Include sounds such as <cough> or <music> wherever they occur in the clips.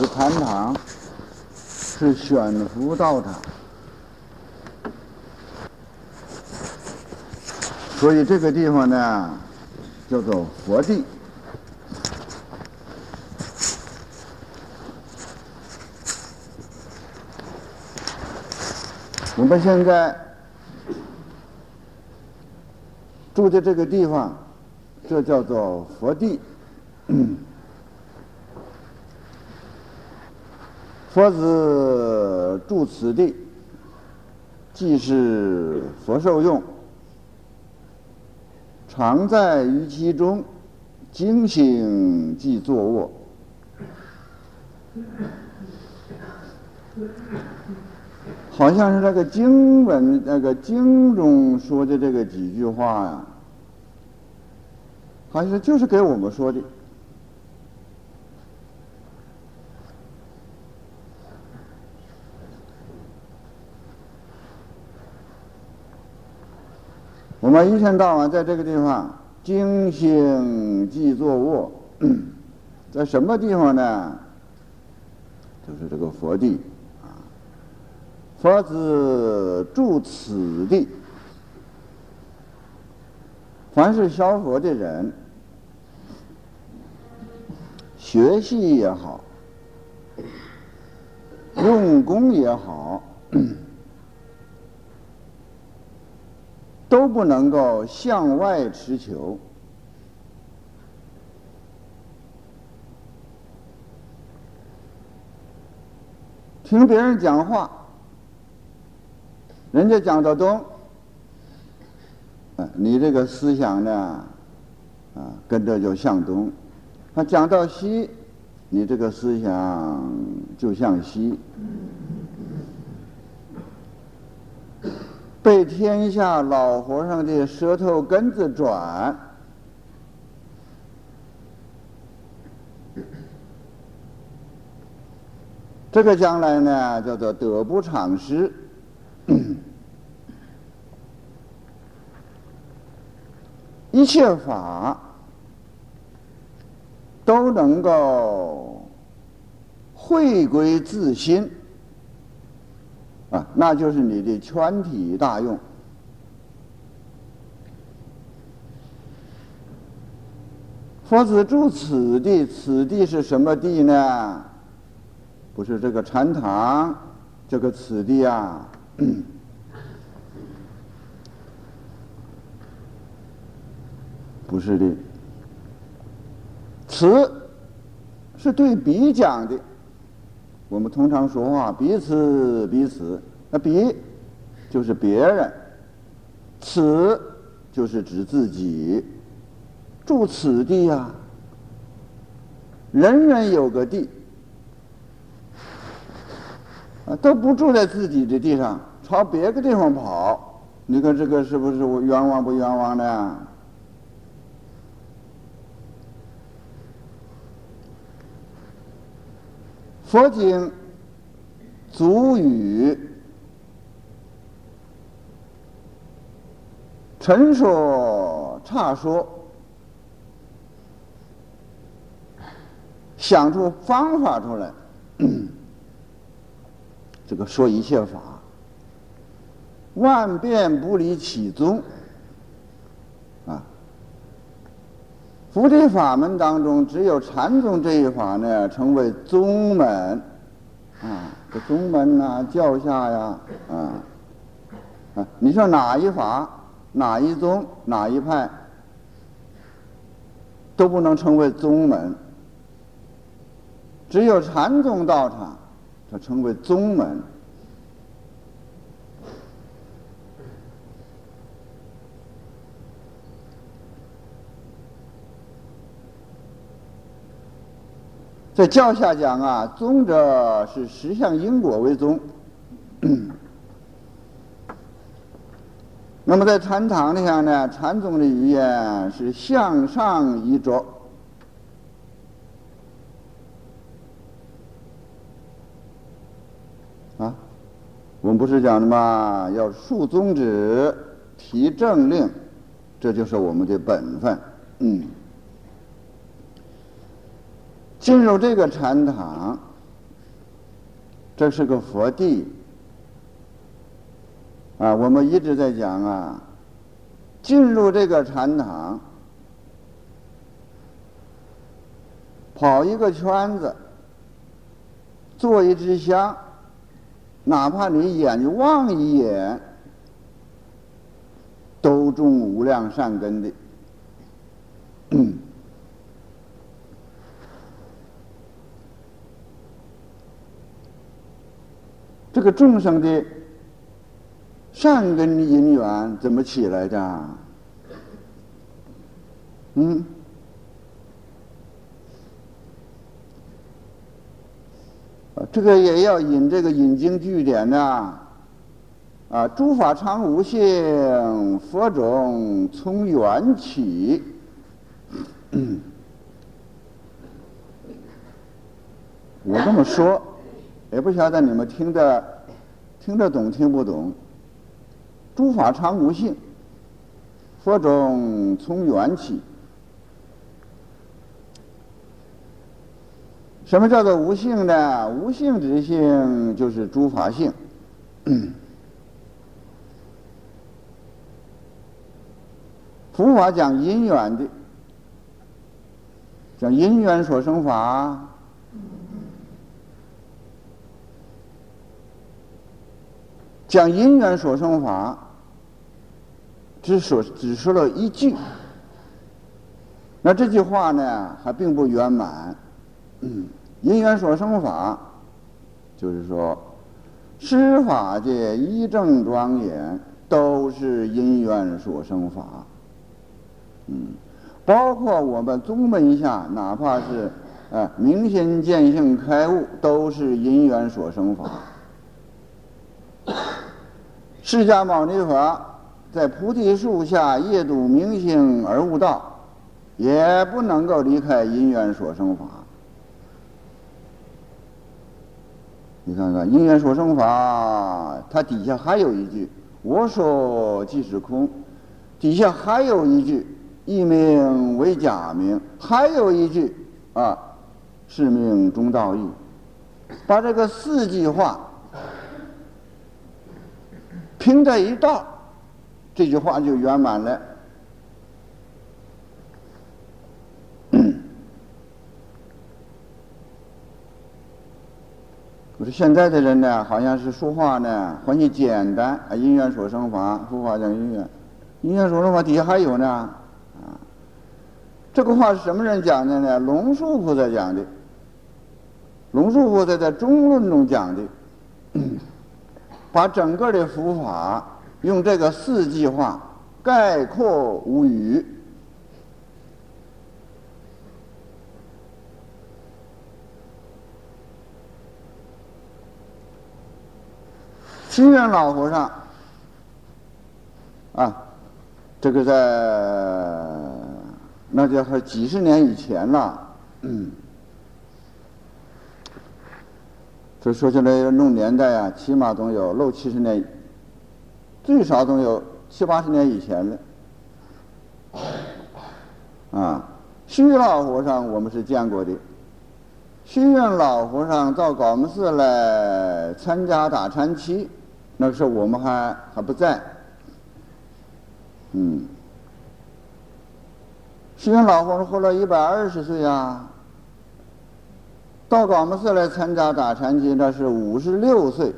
这个禅堂是悬浮道场，所以这个地方呢叫做佛地。我们现在住的这个地方，这叫做佛地。佛子住此地，既是佛受用，常在于其中，精行即坐卧。好像是那个经文，那个经中说的这个几句话呀，好像就是给我们说的。我一天到晚在这个地方精行即坐卧，<clears throat> 在什么地方呢？就是这个佛地啊。佛子住此地，凡是消佛的人，学习也好，用功也好，都不能够向外持求，听别人讲话。人家讲到东，你这个思想呢，啊，跟着就向东；他讲到西，你这个思想就向西。被天下老和尚的舌头根子转，这个将来呢，叫做得不偿失。一切法都能够回归自心啊，那就是你的全体大用。佛子住此地，此地是什么地呢？不是这个禅堂，这个此地啊。<coughs> 不是的，此是对比讲的。我们通常说话，彼此彼此，那彼就是别人，此就是指自己。住此地呀，人人有个地，啊，都不住在自己的地上，朝别个地方跑。你看这个是不是冤枉不冤枉的？佛经足语陈说差说，想出方法出来，这个说一切法，万变不离其宗。佛的法门当中，只有禅宗这一法呢，称为宗门，啊，这宗门呐，教下呀，啊，啊，你说哪一法、哪一宗、哪一派，都不能称为宗门，只有禅宗道场，它称为宗门。在教下讲啊，宗者是实相因果为宗。那么在禅堂里上呢，禅宗的语言是向上一着。啊，我们不是讲的吗？要竖宗旨，提正令，这就是我们的本分。嗯。进入这个禅堂，这是个佛地啊！我们一直在讲啊，进入这个禅堂，跑一个圈子，做一支香，哪怕你眼睛望一眼，都种无量善根的。<coughs> 这个众生的善根因缘怎么起来的？嗯，这个也要引这个引经据典的啊！诸法常无性，佛种从缘起。<laughs> 我这么说。也不晓得你们听得听得懂听不懂？诸法常无性，佛种从缘起。什么叫做无性呢？无性之性就是诸法性。<coughs> 佛法讲因缘的，讲因缘所生法。讲因缘所生法，只说只说了一句，那这句话呢还并不圆满嗯。因缘所生法，就是说，施法界一正庄严都是因缘所生法。嗯，包括我们宗门下，哪怕是呃明心见性开悟，都是因缘所生法。释迦牟尼佛在菩提树下夜读明星而悟道，也不能够离开因缘所生法。你看看因缘所生法，它底下还有一句“我说即是空”，底下还有一句“一名为假名”，还有一句啊“是命中道义”，把这个四句话。拼在一道，这句话就圆满了。可是现在的人呢，好像是说话呢，很简单啊，因缘所生法，佛法讲因缘，因缘所生法底下还有呢，啊，这个话是什么人讲的呢？龙树菩萨讲的，龙树菩萨在中论中讲的。把整个的佛法用这个四句话概括无余。清源老和尚啊，这个在那叫是几十年以前了。嗯这说起来要弄年代啊，起码总有六七十年，最少总有七八十年以前了。啊，虚老和尚我们是见过的，虚云老和尚到高门寺来参加打禅期，那个时候我们还还不在。嗯，虚云老和尚活了一百二十岁啊。到高门寺来参加打禅期，那是五十六岁，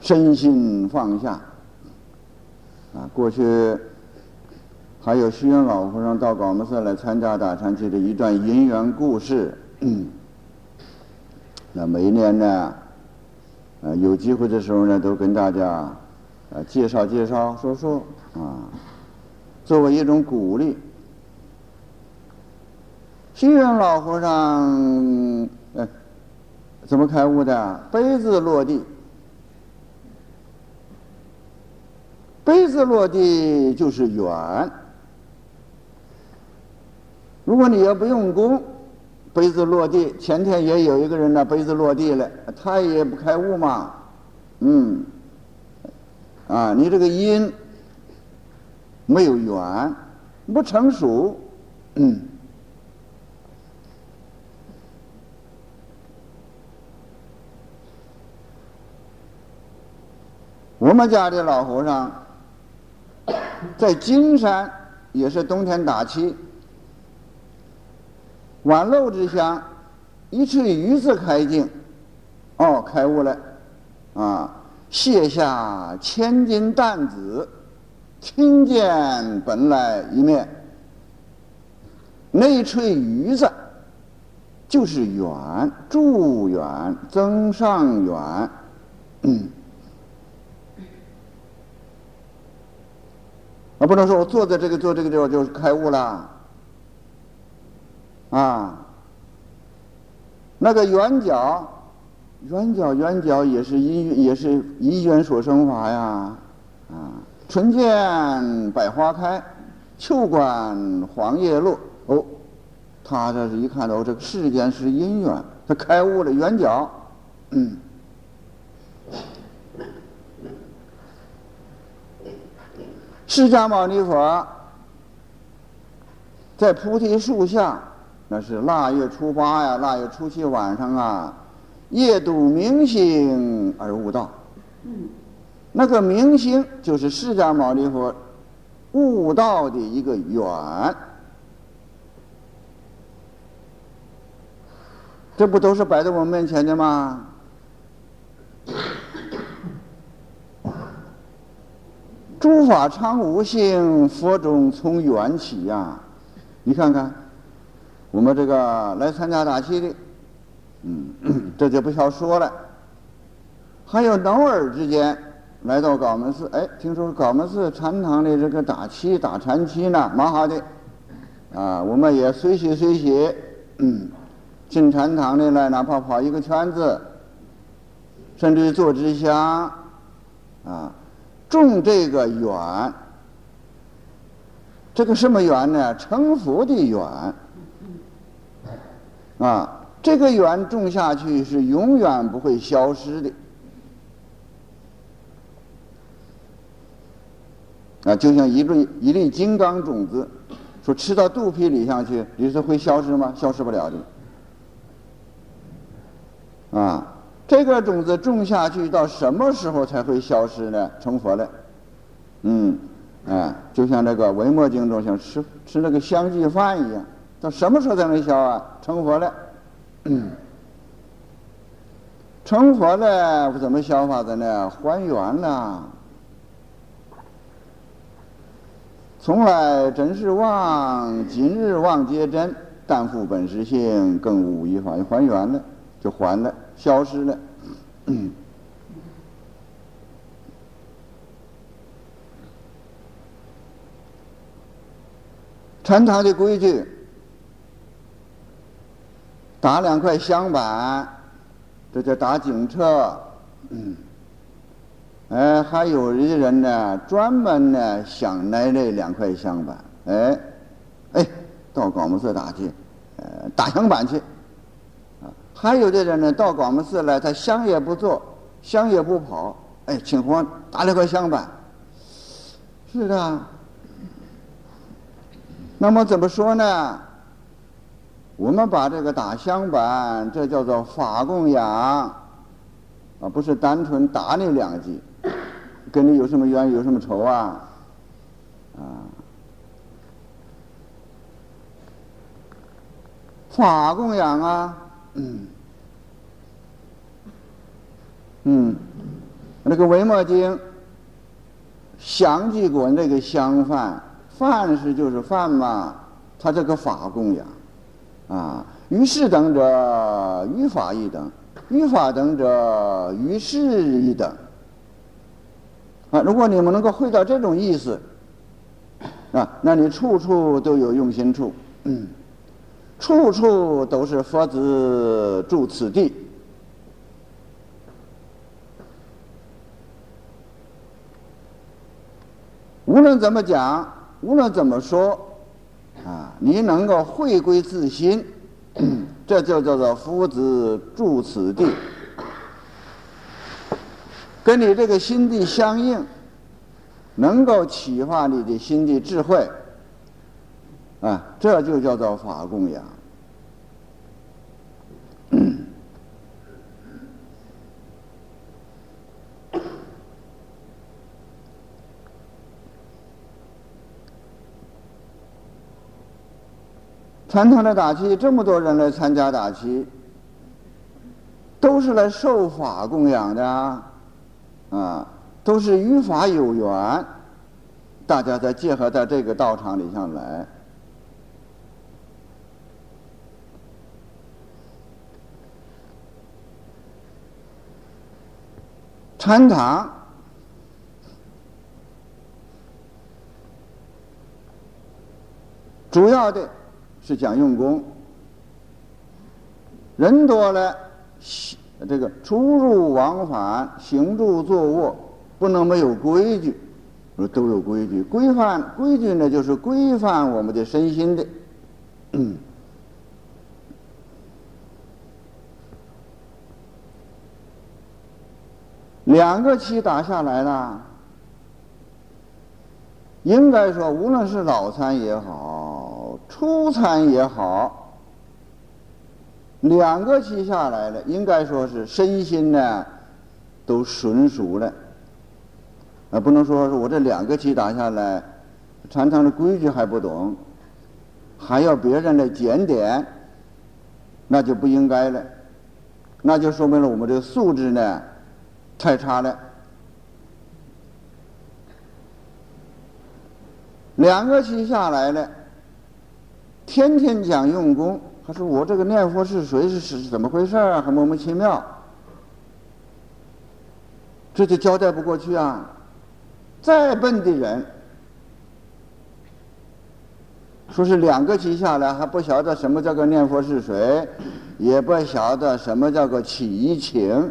身心放下。啊，过去还有虚云老和尚到高门寺来参加打禅期的一段姻缘故事。<clears throat> 那每一年呢，呃，有机会的时候呢，都跟大家呃介绍介绍，说说啊，作为一种鼓励。虚云老和尚，呃，怎么开悟的？杯子落地，杯子落地就是缘。如果你要不用功，杯子落地，前天也有一个人呢，杯子落地了，他也不开悟嘛，嗯，啊，你这个因没有缘，不成熟，嗯。我们家的老和尚在金山也是冬天打气，晚漏之乡，一吹鱼子开镜，哦，开悟了，啊，卸下千斤担子，听见本来一面，那吹鱼子就是远，助远，增上远嗯，啊，不能说我坐在这个坐这个地方就是开悟了，啊，那个圆角，圆角圆角也是因也是因缘所生法呀，啊，春见百花开，秋观黄叶落，哦，他这是一看到这个世间是因缘，他开悟了圆角，嗯。释迦牟尼佛在菩提树下，那是腊月初八呀，腊月初七晚上啊，夜睹明星而悟道。那个明星就是释迦牟尼佛悟道的一个缘。这不都是摆在我们面前的吗？诸法常无性，佛中从缘起呀！你看看，我们这个来参加大戏的，嗯，<clears throat> 这就不消说了。还有偶尔之间来到高门寺，哎，听说高门寺禅堂的这个打七打禅七呢，蛮好的。啊，我们也随喜随喜，嗯，进禅堂的来，哪怕跑一个圈子，甚至做支香，啊。种这个缘，这个什么缘呢？成佛的缘啊！这个缘种下去是永远不会消失的啊！就像一粒一粒金刚种子，说吃到肚皮里下去，你说会消失吗？消失不了的啊！这个种子种下去到什么时候才会消失呢？成佛了，嗯，哎，就像那个维摩经中像吃吃那个香鸡饭一样，到什么时候才能消啊？成佛了，成佛了怎么消法子呢？还原了，从来真是妄，今日妄皆真，但复本实性，更无一法，还原了，就还了。消失了。<coughs> 禅堂的规矩，打两块香板，这叫打警车。嗯，哎，还有一些人呢，专门呢想来这两块香板，哎，哎，到广门寺打去，呃，打香板去。还有的人呢，到广门寺来，他香也不做，香也不跑，哎，请佛打两块香板。是的。那么怎么说呢？我们把这个打香板，这叫做法供养，啊，不是单纯打你两句，跟你有什么冤有什么仇啊？啊，法供养啊，嗯。嗯，那个维摩经详记过那个香饭，饭是就是饭嘛，他这个法供养，啊，于是等者于法一等，于法等者于事一等，啊，如果你们能够会到这种意思，啊，那你处处都有用心处，处处都是佛子住此地。无论怎么讲，无论怎么说，啊，你能够回归自心，<clears throat> 这就叫做夫子住此地，跟你这个心地相应，能够启发你的心地智慧，啊，这就叫做法供养。禅堂的打七，这么多人来参加打七，都是来受法供养的啊，啊，都是与法有缘，大家再结合在这个道场里上来。禅堂主要的是讲用功，人多了，这个出入往返、行住坐卧不能没有规矩，都有规矩。规范规矩呢，就是规范我们的身心的。<coughs> 两个棋打下来了，应该说，无论是老参也好，初参也好，两个期下来了，应该说是身心呢都纯熟了。啊，不能说是我这两个期打下来，常常的规矩还不懂，还要别人来检点，那就不应该了，那就说明了我们这个素质呢。太差了，两个期下来了，天天讲用功，他说我这个念佛是谁是是怎么回事啊？很莫名其妙，这就交代不过去啊！再笨的人，说是两个期下来还不晓得什么叫做念佛是谁，也不晓得什么叫做起情。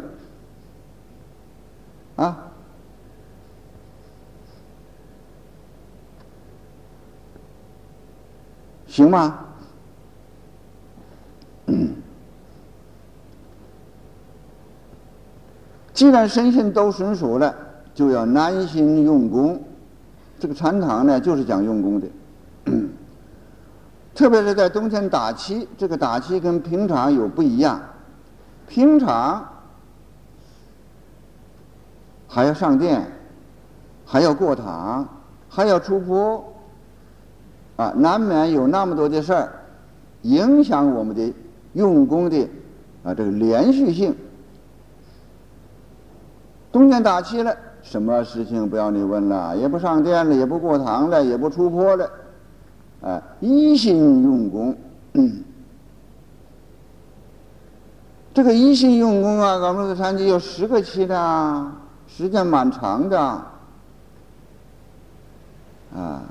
啊，行吗？既然身心都纯熟了，就要耐心用功。这个禅堂呢，就是讲用功的。特别是在冬天打气，这个打气跟平常有不一样。平常。还要上殿，还要过堂，还要出坡，啊，难免有那么多的事儿，影响我们的用功的啊这个连续性。冬天打气了，什么事情不要你问了，也不上殿了，也不过堂了，也不出坡了，啊，一心用功。这个一心用功啊，我们的禅机有十个期的。时间蛮长的，啊，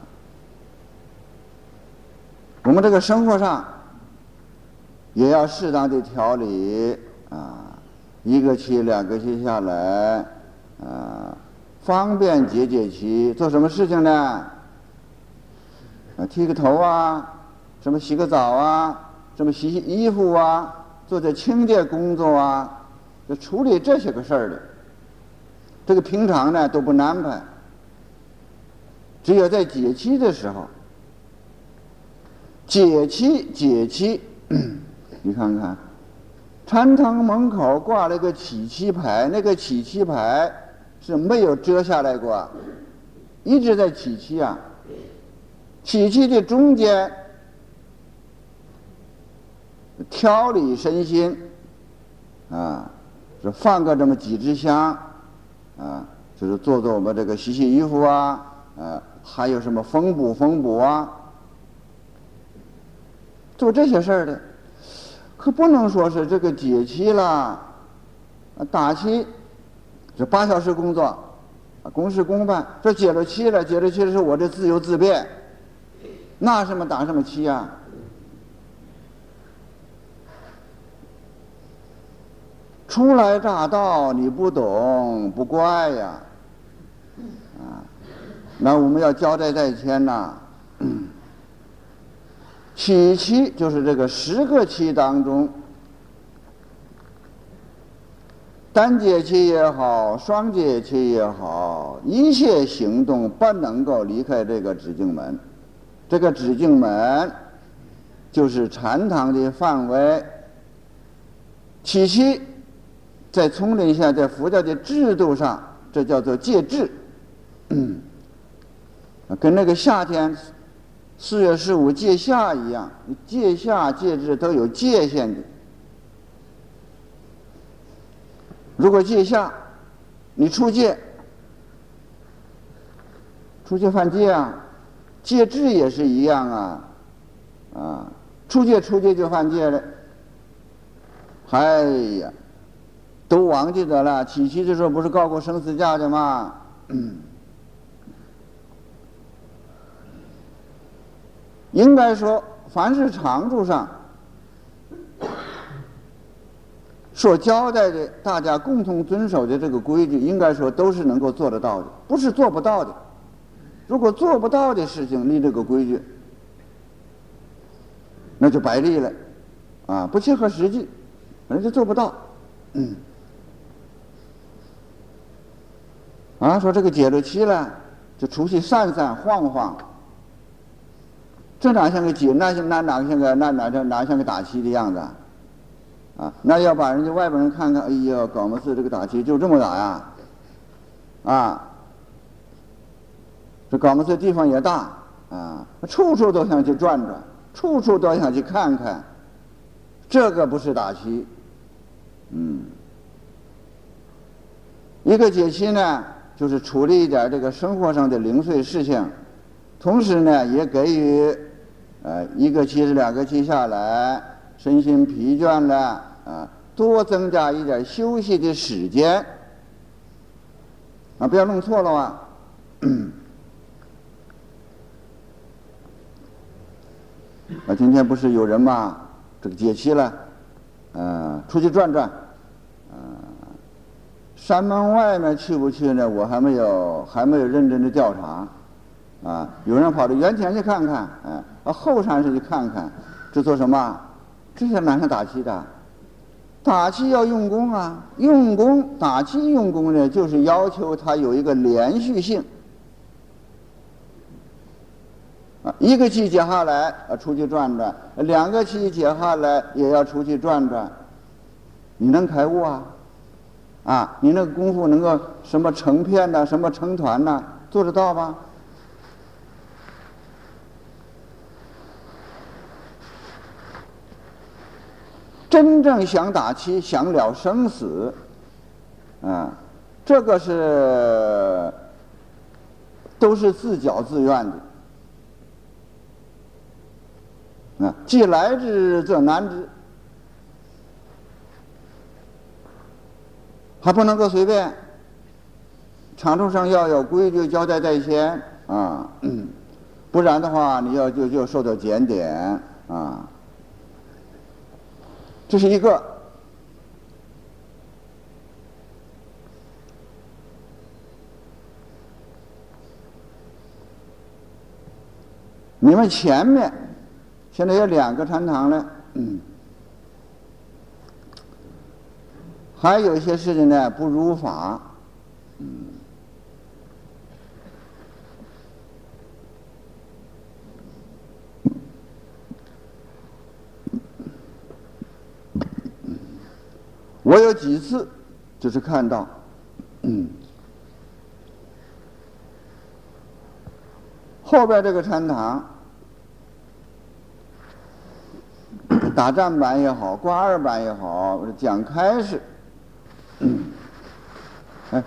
我们这个生活上也要适当的调理啊，一个期两个期下来，啊，方便解解期，做什么事情呢？啊，剃个头啊，什么洗个澡啊，什么洗洗衣服啊，做点清洁工作啊，就处理这些个事儿的。这个平常呢都不安排，只有在解期的时候，解气解气，<clears throat> 你看看，禅堂门口挂了个起气牌，那个起气牌是没有遮下来过，一直在起气啊。起气的中间，调理身心，啊，是放个这么几支香。啊，就是做做我们这个洗洗衣服啊，啊，还有什么缝补缝补啊，做这些事儿的，可不能说是这个解气了，打气，这八小时工作，公事公办，这解了气了，解了气是我这自由自便，那什么打什么气啊？初来乍到，你不懂不怪呀，啊，那我们要交代在先呐。起期就是这个十个期当中，单节期也好，双节期也好，一切行动不能够离开这个止境门。这个止境门就是禅堂的范围。起期。在丛林下，在佛教的制度上，这叫做戒制，<clears throat> 跟那个夏天四月十五戒下一样，戒下戒制都有界限的。如果戒下，你出戒，出戒犯戒啊，戒制也是一样啊，啊，出戒出戒就犯戒了。哎呀，都忘记得了，起期的时候不是告过生死价的吗？嗯应该说，凡是常住上所交代的，大家共同遵守的这个规矩，应该说都是能够做得到的，不是做不到的。如果做不到的事情，立这个规矩，那就白立了，啊，不切合实际，人家做不到。嗯，啊，说这个解了期了，就出去散散晃晃。这哪像个解？那那哪像个那哪像哪像个打气的样子啊？那要把人家外边人看看，哎呦，搞么事这个打气就这么打呀？啊，这搞么事地方也大啊，处处都想去转转，处处都想去看看，这个不是打气，嗯，一个解气呢，就是处理一点这个生活上的零碎事情，同时呢，也给予。呃，一个期是两个期下来，身心疲倦了，啊，多增加一点休息的时间，啊，不要弄错了啊。啊，今天不是有人嘛，这个解期了，嗯，出去转转，嗯，山门外面去不去呢？我还没有，还没有认真的调查。啊，有人跑到原田去看看，啊，后山上去看看，这做什么？这些哪上打气的？打气要用功啊，用功打气用功呢，就是要求它有一个连续性。啊，一个气解下来，啊，出去转转；两个气解下来，也要出去转转。你能开悟啊？啊，你那个功夫能够什么成片呐，什么成团呐，做得到吗？真正想打气、想了生死，啊，这个是都是自觉自愿的，啊，既来之则难之，还不能够随便。长处上要有规矩交代在先啊，不然的话，你要就就受到检点啊。这是一个，你们前面现在有两个禅堂了，嗯，还有一些事情呢不如法，嗯。我有几次就是看到，嗯，后边这个禅堂打站板也好，挂二板也好，讲开始，哎，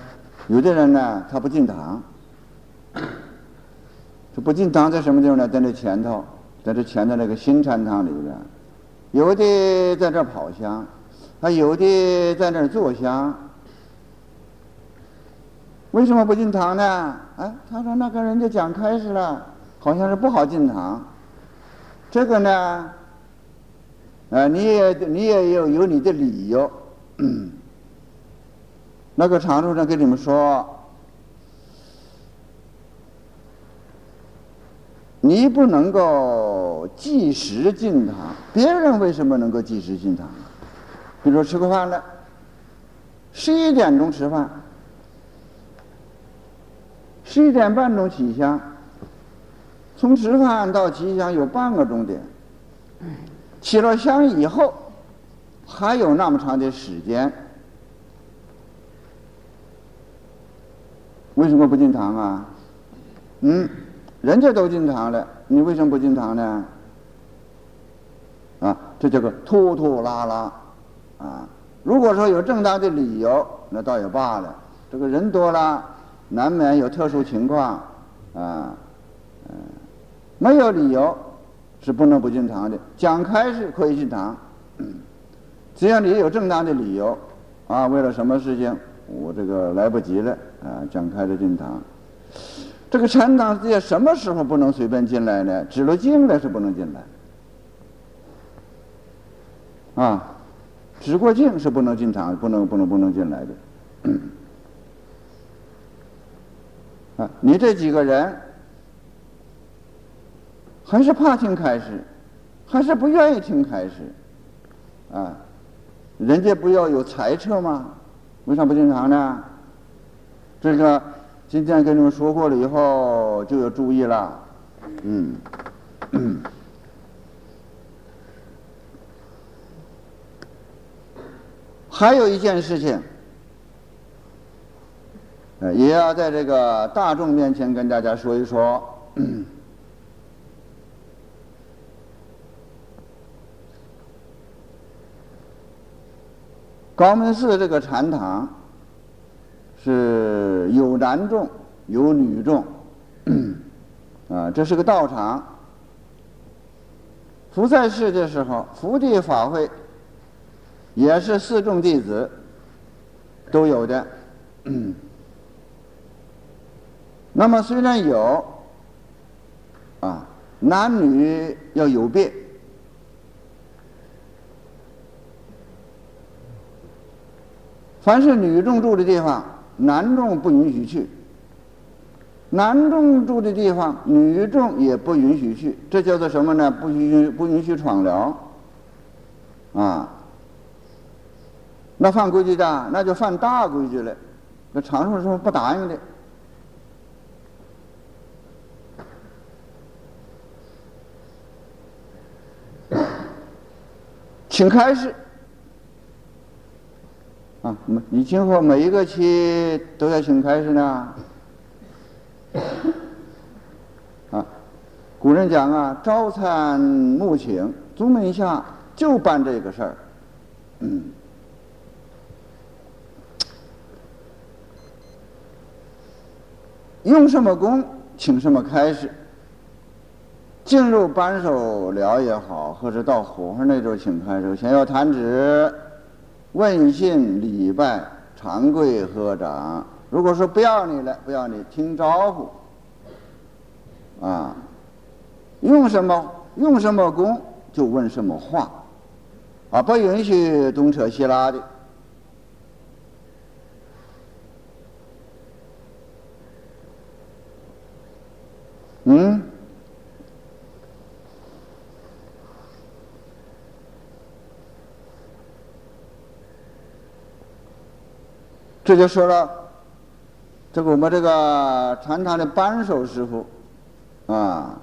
有的人呢他不进堂，这不进堂在什么地方呢？在那前头，在这前头那个新禅堂里边，有的在这跑香。他有的在那儿坐香，为什么不进堂呢？哎，他说那个人家讲开始了，好像是不好进堂。这个呢，啊，你也你也有有你的理由。<clears throat> 那个常住长跟你们说，你不能够计时进堂，别人为什么能够计时进堂？比如说吃过饭了，十一点钟吃饭，十一点半钟起香，从吃饭到起香有半个钟点，起了香以后还有那么长的时间，为什么不进堂啊？嗯，人家都进堂了，你为什么不进堂呢？啊，这叫个拖拖拉拉，啊，如果说有正当的理由，那倒也罢了。这个人多了，难免有特殊情况，啊，嗯，没有理由是不能不进堂的。讲开是可以进堂，<clears throat> 只要你有正当的理由，啊，为了什么事情，我这个来不及了，啊，讲开了进堂。这个禅堂在什么时候不能随便进来呢？指了经的是不能进来，啊，直过境是不能进场，不能不能不能进来的。啊，你这几个人还是怕听开始，还是不愿意听开始，啊，人家不要有猜测吗？为啥不进场呢？这个。今天跟你们说过了以后，就要注意了。嗯，还有一件事情，呃，也要在这个大众面前跟大家说一说。<coughs> 高门寺这个禅堂。是有男众有女众，<coughs> 啊，这是个道场。福在世的时候，福地法会也是四众弟子都有的。<clears throat> 那么虽然有，啊，男女要有别，凡是女众住的地方。男众不允许去，男众住的地方，女众也不允许去，这叫做什么呢？不允许不允许闯聊，啊，那犯规矩的，那就犯大规矩了。那常寿是不答应的，请开示。啊，你今后每一个期都要请开始呢。啊，古人讲啊，朝参暮请，宗门下就办这个事儿。嗯，用什么功，请什么开始。进入扳手寮也好，或者到火候那头请开始，先要弹指。问信礼拜长跪合掌，如果说不要你了，不要你听招呼，啊，用什么用什么功就问什么话，啊，不允许东扯西拉的，嗯。这就说了，这个我们这个禅堂的扳手师傅，啊，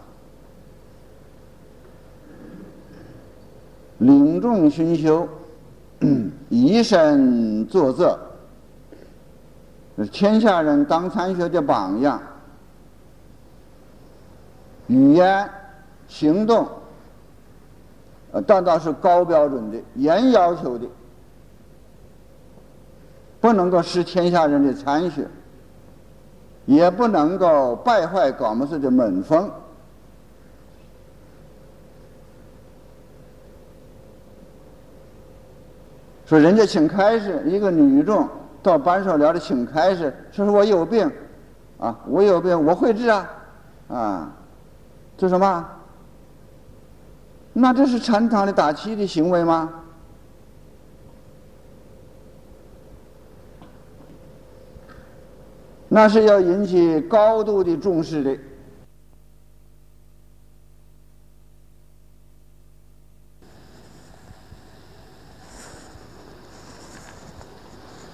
领众熏修，<clears throat> 以身作则，天下人当参学的榜样，语言、行动，呃，达到是高标准的、严要求的。不能够失天下人的参学，也不能够败坏高门寺的门风。说人家请开示，一个女众到班上聊的请开示，说我有病，啊，我有病，我会治啊，啊，这什么？那这是禅堂的打气的行为吗？那是要引起高度的重视的，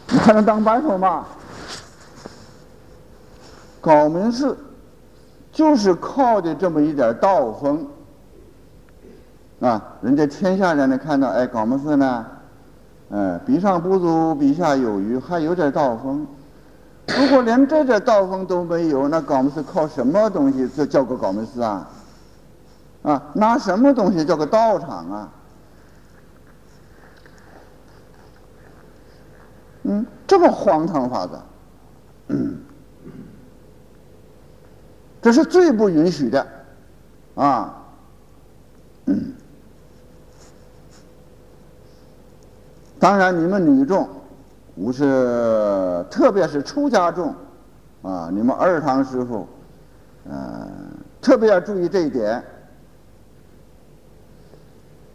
你才能当班头嘛。高门寺就是靠的这么一点道风啊，人家天下人呢看到，哎，高门寺呢，嗯，比上不足，比下有余，还有点道风。如果连这点道风都没有，那高门寺靠什么东西就叫个高门寺啊？啊，拿什么东西叫个道场啊？嗯，这么荒唐法子，嗯，<coughs> 这是最不允许的，啊，嗯。当然，你们女众，不是，特别是出家众，啊，你们二堂师傅，嗯，特别要注意这一点，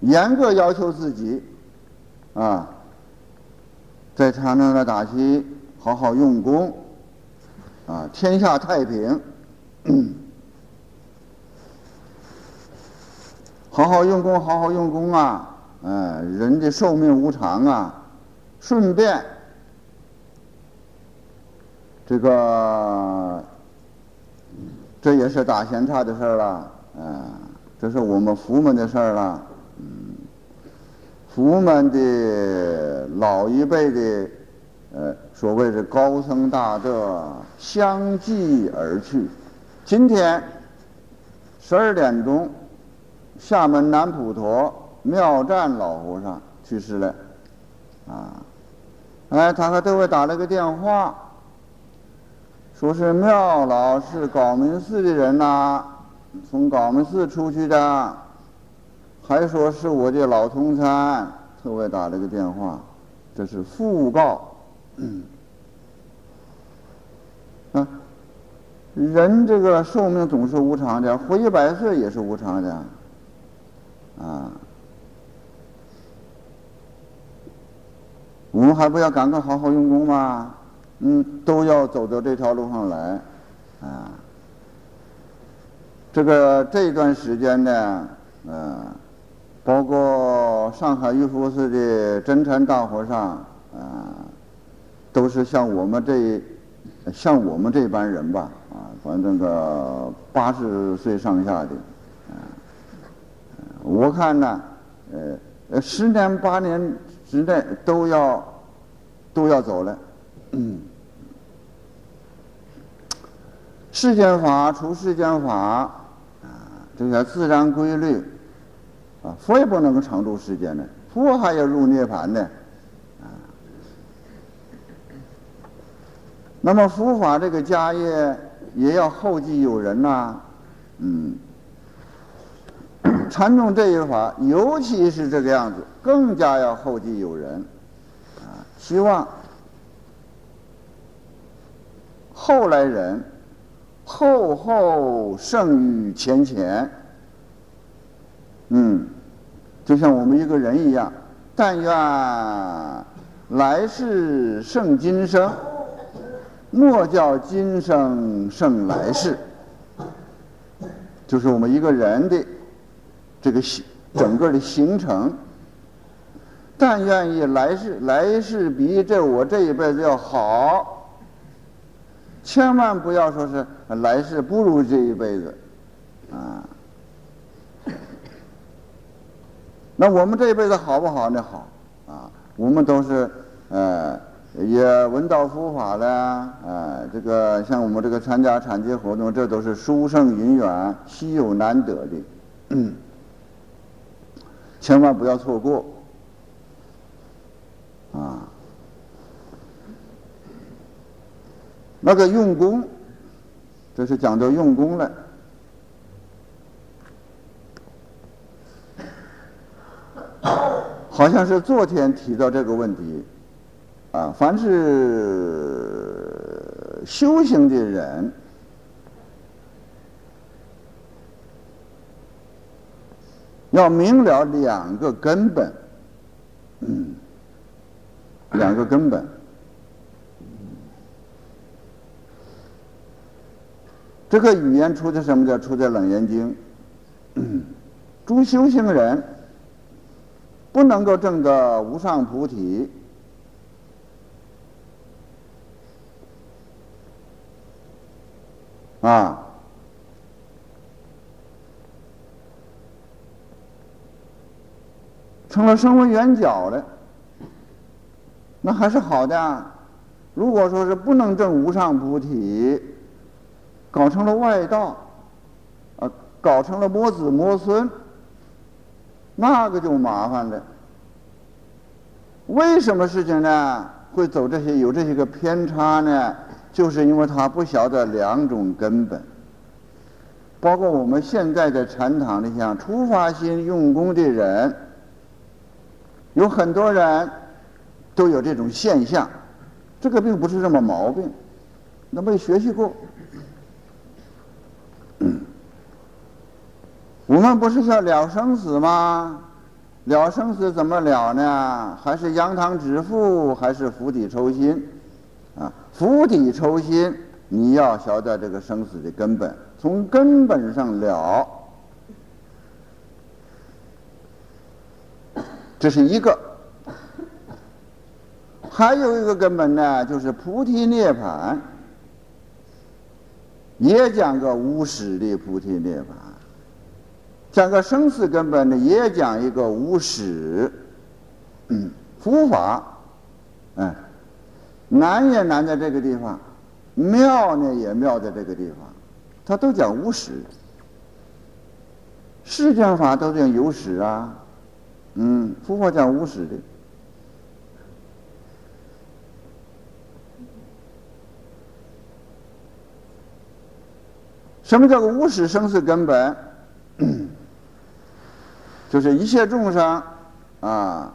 严格要求自己，啊，在禅堂的打七，好好用功，啊，天下太平，<coughs> 好好用功，好好用功啊！嗯，人的寿命无常啊，顺便这个这也是打闲差的事儿了，嗯，这是我们佛门的事儿了，嗯，佛门的老一辈的呃所谓的高僧大德相继而去，今天十二点钟，厦门南普陀。妙湛老和尚去世了，啊，哎，他和这位打了个电话，说是庙老是高明寺的人呐，从高明寺出去的，还说是我的老同参，特别打了个电话，这是讣告，嗯，人这个寿命总是无常的，活一百岁也是无常的，啊。我们还不要赶快好好用功吗？嗯，都要走到这条路上来，啊，这个这一段时间呢，嗯，包括上海玉佛寺的真禅大和尚，啊，都是像我们这，像我们这班人吧，反正个八十岁上下的，啊，我看呢，呃，十年八年。之内都要都要走了，嗯，世间法除世间法啊，这些自然规律啊，佛也不能够长住世间的，佛还要入涅盘的啊。那么佛法这个家业也要后继有人呐，嗯。<clears throat> 禅宗这一法，尤其是这个样子，更加要后继有人，啊，希望后来人后后胜于前前，嗯，就像我们一个人一样，但愿来世胜今生，莫叫今生胜来世，就是我们一个人的。这个形整个的形成，但愿意来世来世比这我这一辈子要好，千万不要说是来世不如这一辈子，啊。那我们这一辈子好不好呢？好，啊，我们都是呃也闻道佛法了，啊，这个像我们这个参加产节活动，这都是书圣云远，稀有难得的，嗯。<clears throat> 千万不要错过啊！那个用功，这是讲究用功了。好像是昨天提到这个问题啊，凡是修行的人。要明了两个根本，两个根本。这个语言出在什么？叫出在《楞严经》。诸修行人不能够证得无上菩提啊。成了声闻缘觉了，那还是好的。如果说是不能证无上菩提，搞成了外道，啊，搞成了摸子摸孙，那个就麻烦了。为什么事情呢？会走这些有这些个偏差呢？就是因为他不晓得两种根本。包括我们现在的禅堂里，像出发心用功的人，有很多人都有这种现象。这个并不是什么毛病，那没学习过。我们不是要了生死吗？了生死怎么了呢？还是扬汤止沸，还是釜底抽薪？啊，釜底抽薪，你要晓得这个生死的根本，从根本上了，这是一个。还有一个根本呢，就是菩提涅槃，也讲个无始的菩提涅槃。讲个生死根本呢，也讲一个无始，嗯，佛法，嗯，难也难在这个地方，妙呢也妙在这个地方，他都讲无始，世间法都讲有始啊，嗯，佛法讲无始的，什么叫做无始生死根本？<coughs> 就是一切众生啊，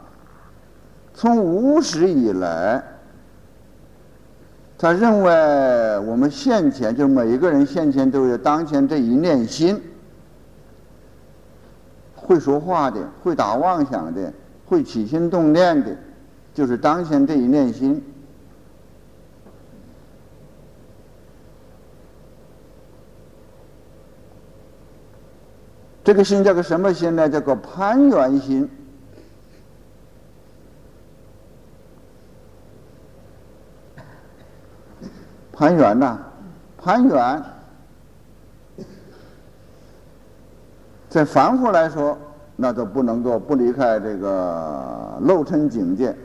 从无始以来，他认为我们现前就每一个人现前都有当前这一念心，会说话的，会打妄想的，会起心动念的，就是当前这一念心。这个心叫个什么心呢？叫个攀缘心。攀缘呐，攀缘，在凡夫来说，那都不能够不离开这个漏尘境界。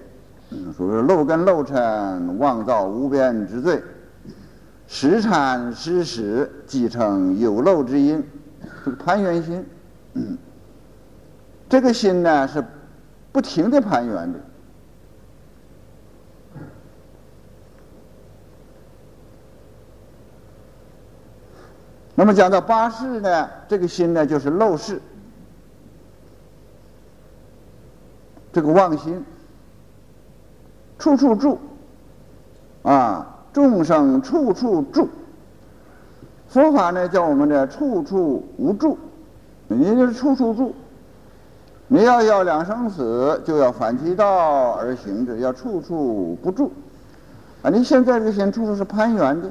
所谓漏根漏尘，妄造无边之罪，时产时始，即成有漏之因。这个攀缘心。这个心呢是不停的攀缘的。那么讲到八世呢，这个心呢就是漏世，这个妄心，处处住，啊，众生处处住。佛法呢叫我们的处处无住。你就是处处住，你要要两生死，就要反其道而行之，要处处不住。啊，你现在这个心处处是攀缘的，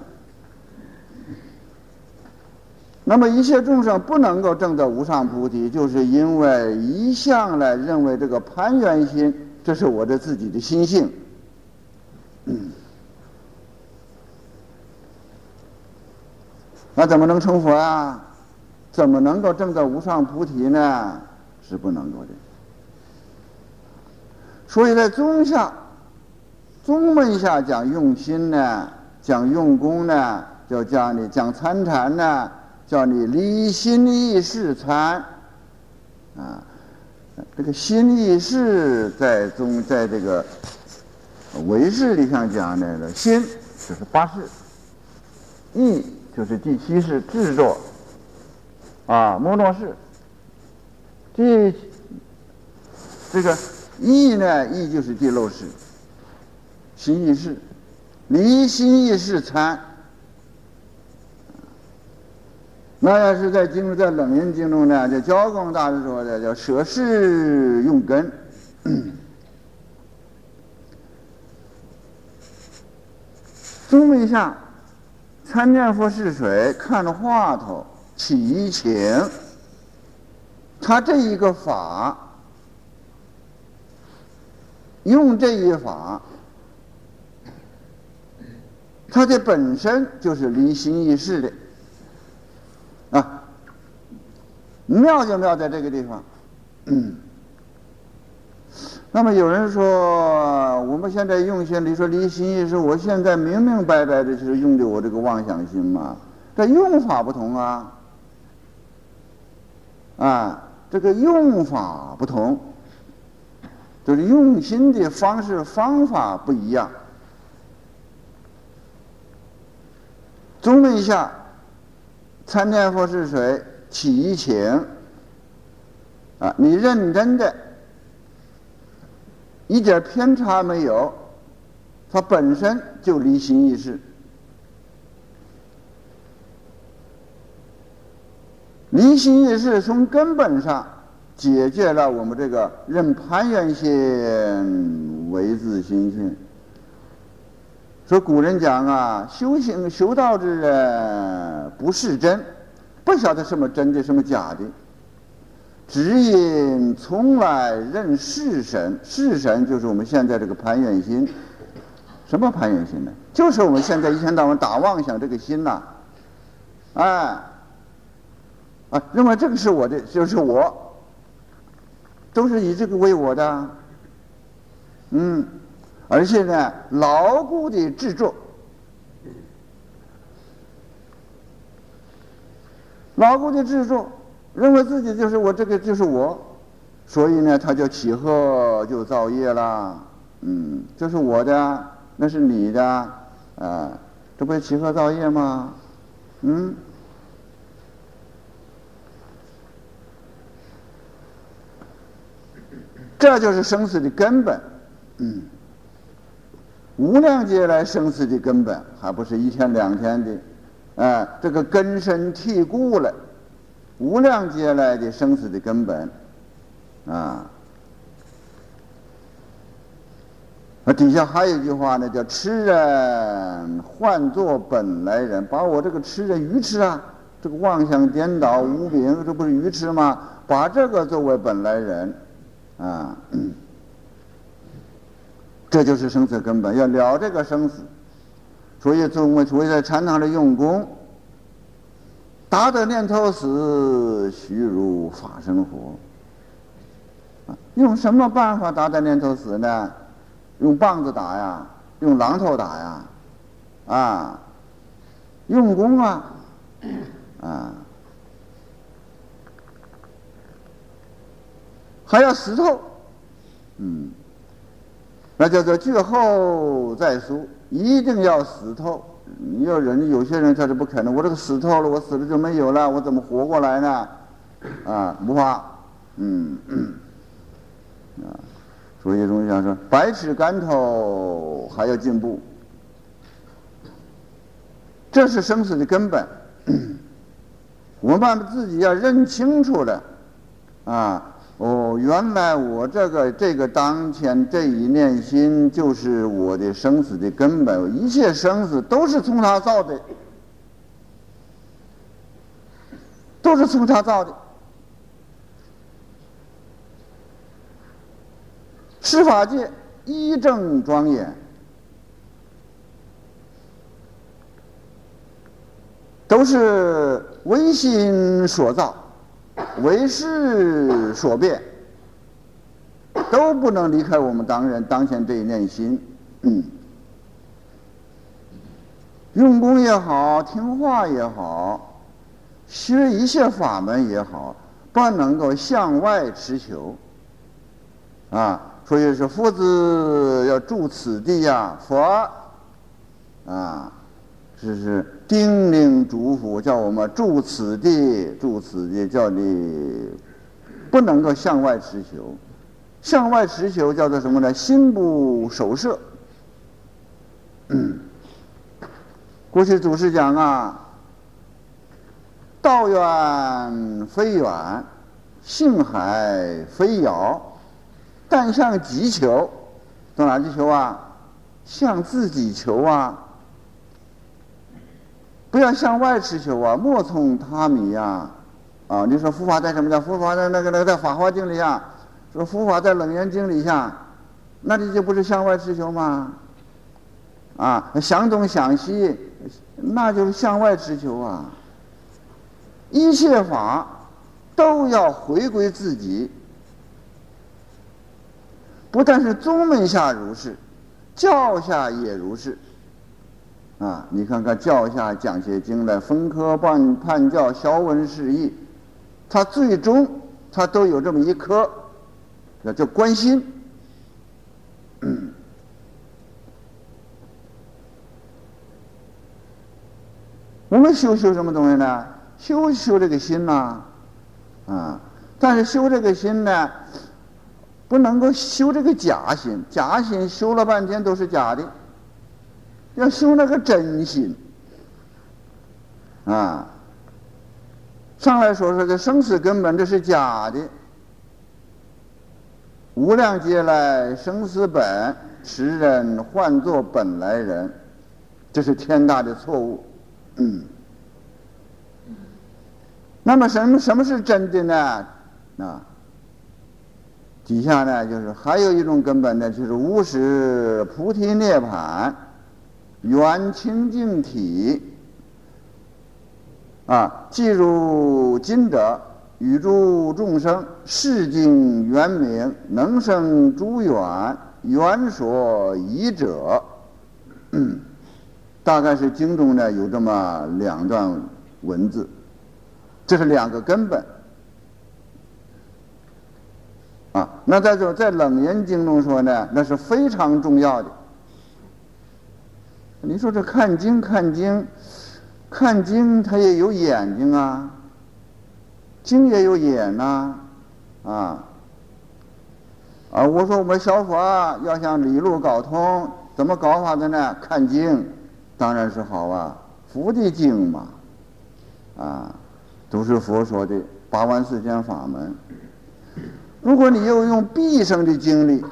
那么一切众生不能够证得无上菩提，就是因为一向来认为这个攀缘心，这是我的自己的心性。那怎么能成佛啊？怎么能够证得无上菩提呢？是不能够的。所以在宗下、宗门下讲用心呢，讲用功呢，就叫你讲参禅呢，叫你离心意识参。啊，这个心意识在中在这个唯识里上讲呢，心就是八识，意就是第七识制作。啊，摩罗氏，这这个意呢？意就是第六识，心意识，离心意识参。那要是在经在冷云经中呢，叫教光大师说的，叫舍事用根。<clears throat> 宗门下参见佛是水，看着话头。起情，他这一个法，用这一法，它这本身就是离心意识的啊，妙就妙在这个地方。那么有人说，我们现在用心，你说离心意识，我现在明明白白的就是用的我这个妄想心嘛，这用法不同啊。啊，这个用法不同，就是用心的方式方法不一样。宗门下参念佛是谁？起一请啊，你认真的，一点偏差没有，它本身就离心意识。离心意识从根本上解决了我们这个认攀缘心为自心性。说古人讲啊，修行修道之人不是真，不晓得什么真的什么假的，只因从来认是神，是神就是我们现在这个攀缘心。什么攀缘心呢？就是我们现在一天到晚打妄想这个心呐，哎。啊，认为这个是我的，就是我，都是以这个为我的，嗯，而且呢，牢固的执着，牢固的执着，认为自己就是我，这个就是我，所以呢，他就起惑，就造业了，嗯，这是我的，那是你的，啊，这不是起惑造业吗？嗯。<coughs> 这就是生死的根本，嗯，无量劫来生死的根本，还不是一天两天的，哎，这个根深蒂固了，无量劫来的生死的根本，啊，那底下还有一句话呢，叫痴人换作本来人，把我这个痴人愚痴啊，这个妄想颠倒无明，这不是愚痴吗？把这个作为本来人。啊，<clears throat> 这就是生死根本，要了这个生死，所以作为所以在禅堂里用功，达得念头死，虚如法生活。用什么办法达得念头死呢？用棒子打呀，用榔头打呀，啊，用功啊，啊。还要石头，嗯，那叫做句后再苏，一定要死透。你要人有些人他是不可能，我这个死透了，我死了就没有了，我怎么活过来呢？啊，不怕，嗯，啊，所以中医讲说，百尺竿头还要进步，这是生死的根本。我们自己要认清楚了，啊。哦，原来我这个这个当前这一念心就是我的生死的根本，一切生死都是从他造的，都是从他造的。司法界一正庄严，都是唯心所造。为事所变，都不能离开我们当人当前这一念心。用功也好，听话也好，学一切法门也好，不能够向外持求。啊，所以是佛子要住此地呀，佛啊。这是叮咛嘱咐，叫我们住此地，住此地，叫你不能够向外持求。向外持求叫做什么呢？心不守舍。过去祖师讲啊，道远非远，性海非遥，但向己求，到哪去求啊？向自己求啊！不要向外持求啊！莫从他迷呀！啊，你说佛法在什么叫佛法在那个那个在《法华经》里下，说佛法在《楞严经》里下，那你就不是向外持求吗？啊，想东想西，那就是向外持求啊！一切法都要回归自己，不但是宗门下如是，教下也如是。啊，你看看教下讲些经来，分科判判教，小文释义，他最终他都有这么一颗，那叫关心。我们修修什么东西呢？修修这个心呐，啊！但是修这个心呢，不能够修这个假心，假心修了半天都是假的，要修那个真心，啊！上来说说这生死根本这是假的，无量劫来生死本，持人换作本来人，这是天大的错误。嗯，那么什么什么是真的呢？啊，底下呢就是还有一种根本呢，就是无始菩提涅盘，缘清净体。啊，即如今者，与诸众生世经圆明，能生诸缘，缘所依者。<clears throat> 大概是经中呢有这么两段文字，这是两个根本。啊，那在这在楞严经中说呢，那是非常重要的。你说这看经看经，看经它也有眼睛啊，经也有眼呐，啊，啊，我说我们小佛要想理路搞通，怎么搞法的呢？看经。当然是好啊，佛的经嘛，啊，都是佛说的八万四千法门。如果你又用毕生的精力，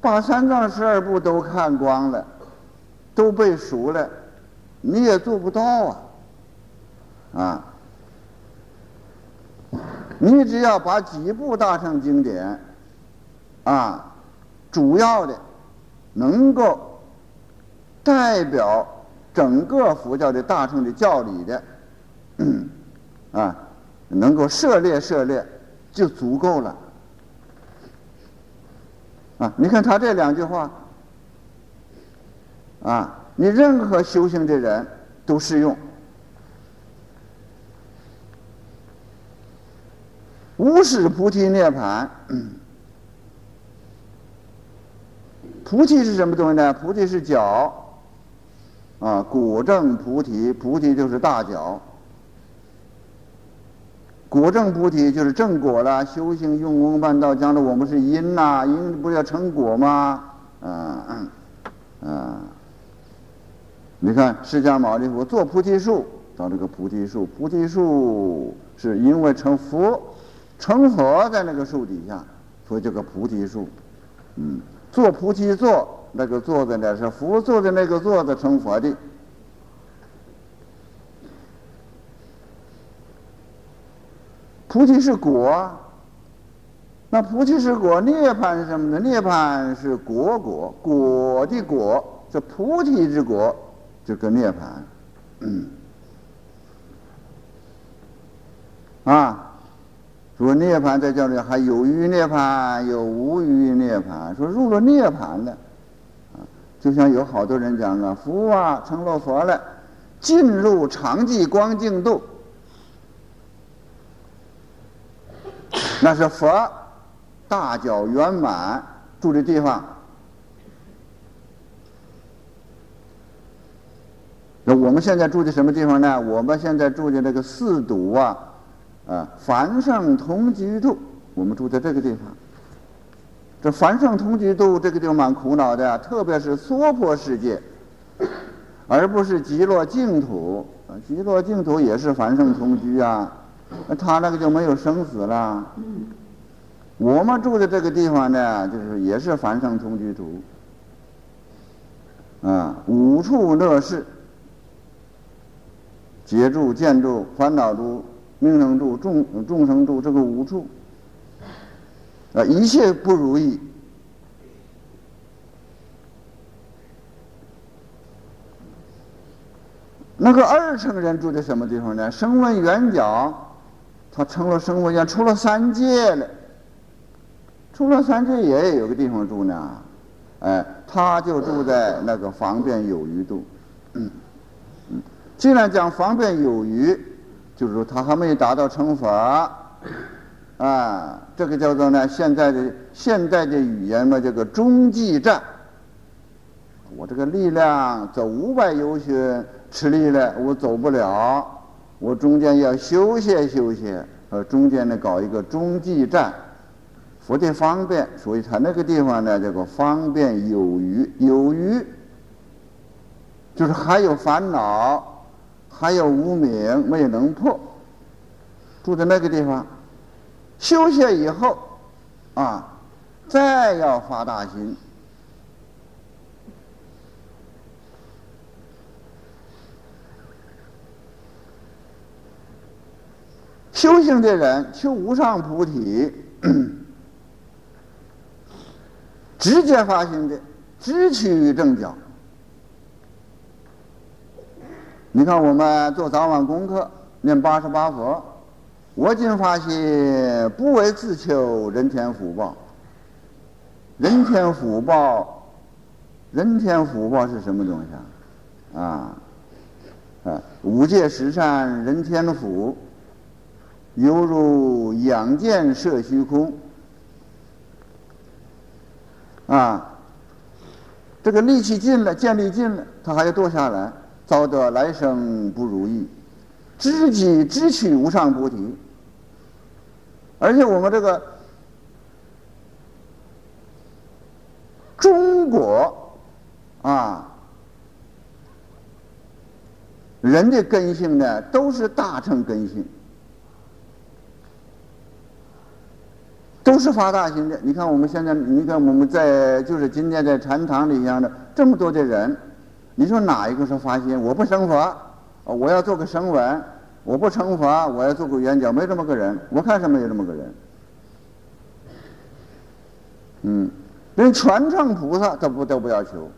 把三藏十二部都看光了，都背熟了，你也做不到啊，啊，你只要把几部大乘经典，啊，主要的能够。代表整个佛教的大乘的教理的，啊，能够涉猎涉猎就足够了。啊，你看他这两句话，啊，你任何修行的人都适用。无始菩提涅盘。菩提是什么东西呢？菩提是脚。啊，果证菩提，菩提就是大脚。果证菩提就是正果了，修行用功办道，将来我们是因呐，因不是要成果吗？啊，啊，你看释迦牟尼佛做菩提树，到这个菩提树，菩提树是因为成佛，成佛在那个树底下，所以叫个菩提树。嗯，做菩提座。那个坐在那是佛坐的那个坐的成佛的，菩提是果，那菩提是果，涅槃是什么呢？涅槃是果果果的果，这菩提之果，这个涅槃，啊。说涅槃在教里还有余涅槃，有无余涅槃。说入了涅槃了。啊就像有好多人讲啊，佛啊成了佛了，进入常寂光净度，那是佛大脚圆满住的地方。那我们现在住的什么地方呢？我们现在住的那个四堵啊，啊凡圣同居度，我们住在这个地方。这凡圣同居度这个地方蛮苦恼的，特别是娑婆世界，而不是极乐净土。极乐净土也是凡圣同居啊，那他那个就没有生死了。我们住的这个地方呢，就是也是凡圣同居土，啊，五处乐事，劫住、见住、烦恼住、命生住、众众生住，这个五处。啊，一切不如意。那个二乘人住在什么地方呢？声闻缘觉，他成了声闻缘，出了三界了。出了三界也有个地方住呢，哎，他就住在那个方便有余度。嗯，既然讲方便有余，就是说他还没有达到成佛，啊，这个叫做呢现在的现在的语言嘛，这个中继站。我这个力量走五百由旬吃力了，我走不了，我中间要休息休息，呃，中间呢搞一个中继站，佛的方便，所以他那个地方呢，叫做方便有余，有余就是还有烦恼，还有无名没有能破，住在那个地方，休息以后，啊，再要发大心。修行的人求无上菩提，<clears throat> 直接发心的，直取正觉。你看我们做早晚功课，念八十八佛，我今发心不为自求人天福报。人天福报，人天福报是什么东西啊？啊，啊，五界十善，人天福。犹如仰见射虚空，啊，这个力气尽了，箭力尽了，他还要堕下来，遭得来生不如意，知己知取无上菩提。而且我们这个中国啊，人的根性呢，都是大乘根性。都是发大心的。你看我们现在，你看我们在就是今天在禅堂里一样的这么多的人，你说哪一个是发心？我不成佛，我要做个声闻；我不成佛，我要做个圆角。没这么个人，我看是没有这么个人。嗯，连全成菩萨都不都不要求。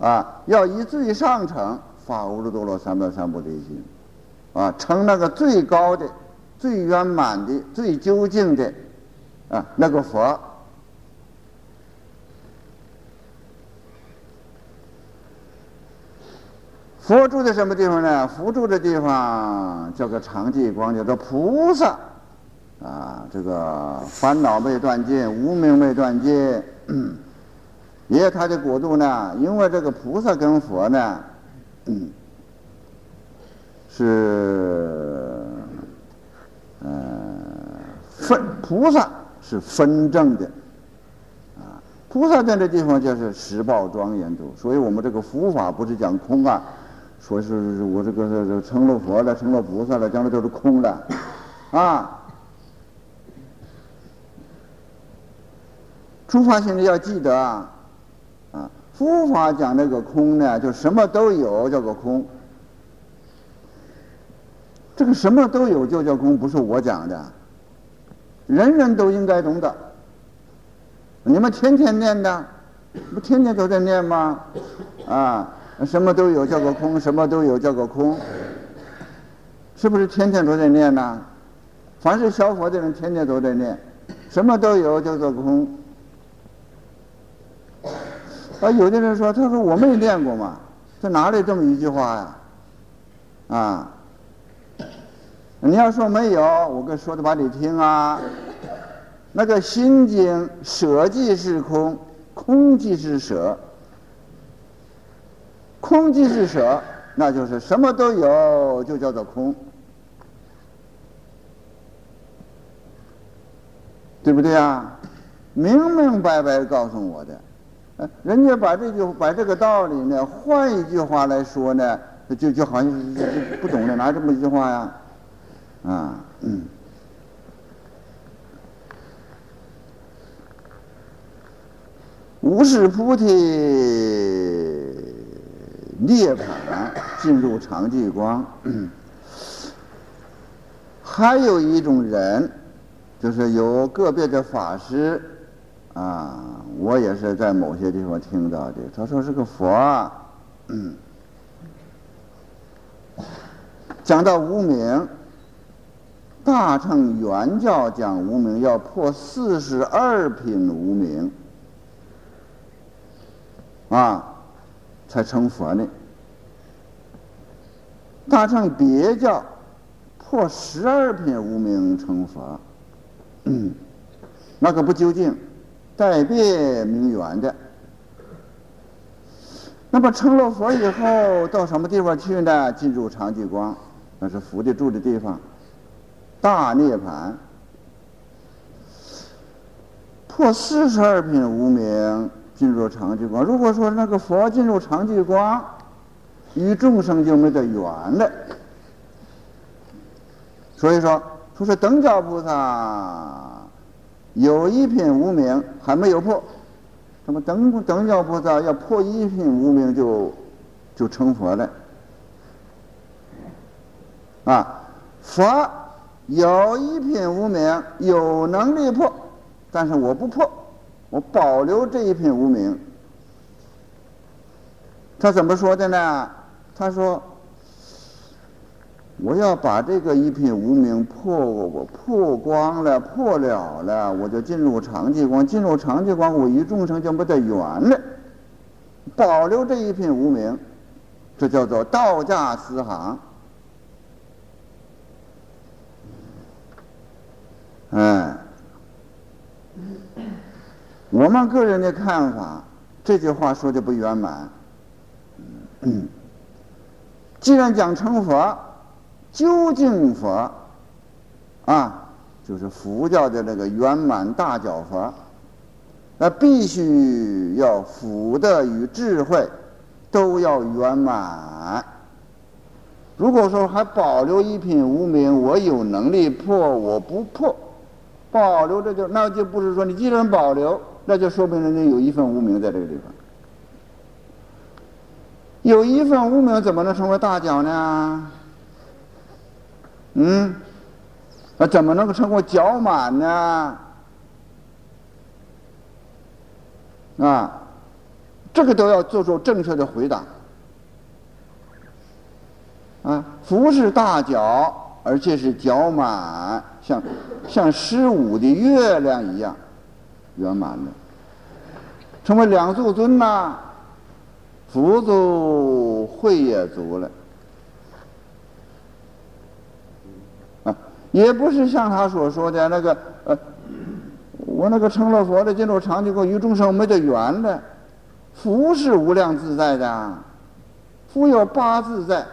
啊，要以最上乘发无漏多罗三藐三菩提心，啊，成那个最高的。最圆满的、最究竟的啊，那个佛，佛住在什么地方呢？佛住的地方叫个常寂光，叫做菩萨啊。这个烦恼没断尽，无明没断尽，也有他的国度呢？因为这个菩萨跟佛呢，嗯，是。分菩萨是分正的，啊，菩萨在这地方就是实报庄严度，所以我们这个佛法不是讲空啊，说是我这个成了佛了，成了菩萨了，将来都是空的，<laughs> 啊。出发心里要记得啊，啊，佛法讲那个空呢，就什么都有叫做空，这个什么都有就叫空，不是我讲的。人人都应该懂的。你们天天念的，不天天都在念吗？啊，什么都有叫个空，什么都有叫个空，是不是天天都在念呢？凡是小佛的人，天天都在念，什么都有叫做空。啊，有的人说，他说我没念过嘛，这哪里这么一句话呀？啊。你要说没有，我跟说的把你听啊。那个心经舍即是空，空即是舍，空即是舍，那就是什么都有，就叫做空，对不对啊？明明白白告诉我的，人家把这句把这个道理呢，换一句话来说呢，就就好像不懂的，哪这么一句话呀？啊，嗯，无始菩提涅槃进入常寂光。还有一种人，就是有个别的法师，啊，我也是在某些地方听到的。他说是个佛，嗯，讲到无名。大乘原教讲无名要破四十二品无名，啊，才成佛呢。大乘别教破十二品无名成佛，嗯 <clears throat> 那可不究竟，带别名缘的。那么成了佛以后，到什么地方去呢？进入长寂光，那是佛的住的地方，大涅盘。破四十二品无名，进入长寂光。如果说那个佛进入长寂光，与众生就没得缘了。所以说，说是等觉菩萨有一品无名还没有破。什么等等觉菩萨要破一品无名就就成佛了啊！佛有一品无名有能力破，但是我不破，我保留这一品无名。他怎么说的呢？他说。我要把这个一品无名破，我破光了，破了了，我就进入长寂光，进入长寂光，我与众生就没得缘了，保留这一品无名，这叫做道家思行。哎，我们个人的看法，这句话说的不圆满。既然讲成佛。究竟佛，啊，就是佛教的那个圆满大脚佛，那必须要福德与智慧都要圆满。如果说还保留一品无名，我有能力破，我不破，保留这就那就不是说你既然保留，那就说明人家有一份无名在这个地方。有一份无名，怎么能成为大教呢？嗯，那怎么能够成为脚满呢？啊，这个都要做出正确的回答。啊，福是大脚，而且是脚满，像像十五的月亮一样圆满的，成为两足尊呐，福足慧也足了啊。也不是像他所说的那个呃，我那个成了佛的进入长寂光与众生没得缘的，福是无量自在的，福有八自在，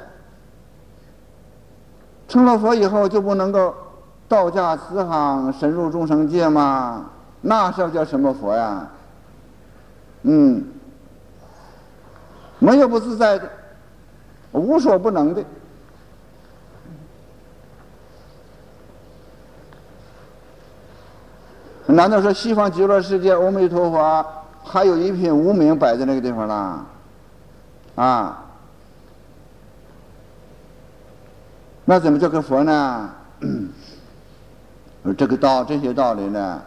成了佛以后就不能够道家慈航深入众生界吗？那是叫什么佛呀？嗯，没有不自在的，无所不能的。难道说西方极乐世界阿弥陀佛还有一品无名摆在那个地方啦？啊？那怎么叫个佛呢？<clears throat> 这个道这些道理呢，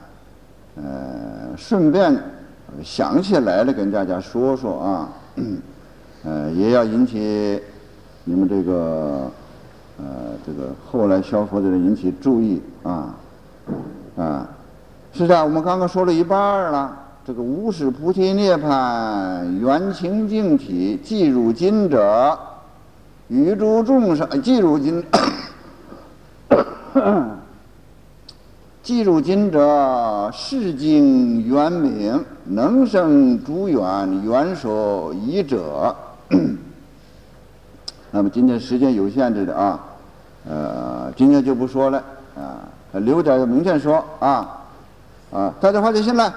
呃，顺便想起来了跟大家说说啊，<clears throat> 呃，也要引起你们这个呃这个后来消佛的人引起注意啊啊。是这样，我们刚刚说了一半了。这个无始菩提涅盘缘清净体，即如今者，宇诸众生，即如今，<coughs> 记住今者，世经圆明，能生诸远，远所依者。<coughs> 那么今天时间有限制的啊，呃，今天就不说了啊，留点明天说啊。啊，大家快点心来。